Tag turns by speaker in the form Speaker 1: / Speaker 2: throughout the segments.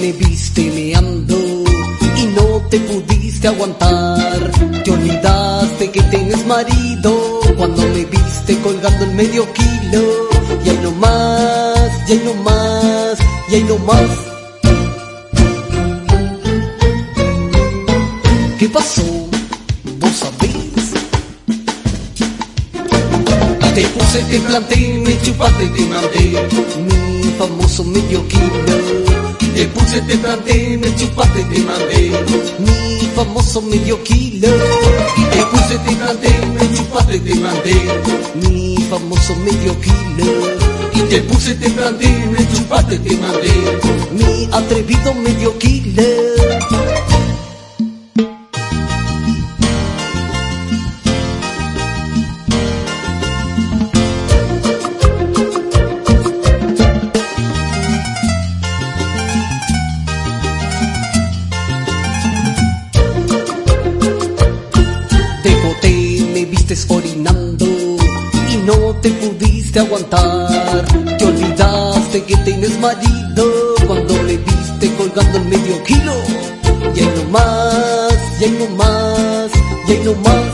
Speaker 1: me viste meando y no te pudiste aguantar. Te olvidaste que tienes marido cuando me viste colgando el medio kilo. Y ahí no más, y ahí no más, y ahí no más. ¿Qué pasó? Vos sabés. Te puse, te planté, me chupaste, te mandé mi famoso medio kilo. Te puse, te planté, me chupaste, te mandé mi famoso medio kilo. Te puse, te planté, me chupaste, te mandé mi famoso medio kilo. Y te puse, te planté, me chupaste, te mandé mi atrevido medio kilo. Vistes orinando y no te pudiste aguantar. Te olvidaste que tienes marido cuando me viste colgando el medio kilo. Y ahí no más, y ahí no más, y ahí no más.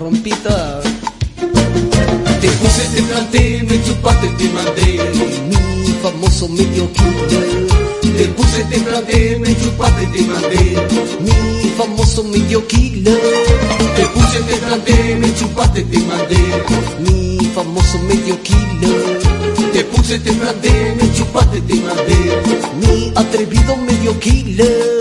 Speaker 1: Rompita. Te puse, te planté, me chupaste, te mandé mi famoso medio kilo. Te puse, te planté, me chupaste, te mandé mi famoso medio kilo. Te puse, te planté, me chupaste, te mandé mi famoso medio kilo. Te puse, te planté, me chupaste, te mandé mi atrevido medio kilo.